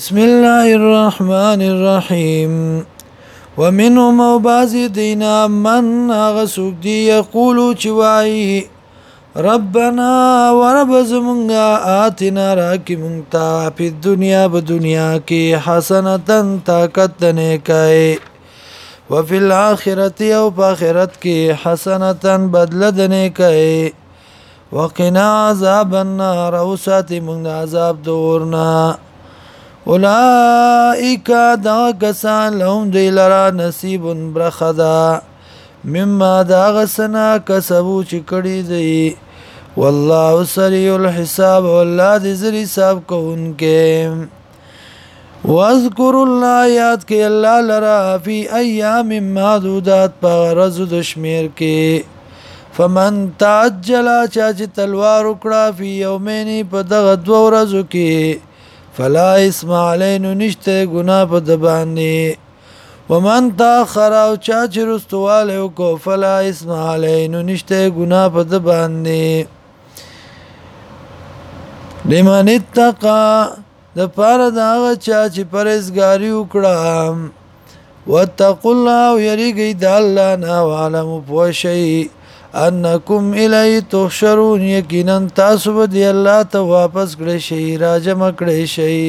بسم الله الرحمن الرحيم ومنهم او بعضی دینا من هغه څوک دی یقولو چې وایي ربنا ورب زمونږه آتنا راکې مونږ ته په دنیا په دنیا کې حسنتن طاقت د نیکای وفي الآخرة او په آخرت کې حسنتن بدله د نیکای وقنا عذاب النار او ساتي مونږ عذاب دورنا اولائک دا کسان لهم دی لرا نصیب برخدا مما دا غسنا کسبو چې کړی دی والله سریع الحساب والله دې زری حساب کوونکې واذکر الله یاد کې الله لرا فی ایام معدودات په رز د شمیر کې فمن تعجل چا چې تلوار وکړه فی یومین په دغه دوه ورځو کې فلا اسم علینو نشته ګنا په د باندې ومن تاخر او چا چې رستواله کو فلا اسم علینو نشته ګنا په د باندې لمن اتقا د پاره دا چا چې پرېزګاری وکړه وتقوا الله ويريګي د الله نه عالم پوشي انکم الی تحشرون یقینا تاسو به دی الله ته واپس کړئ شي راجم کړئ شي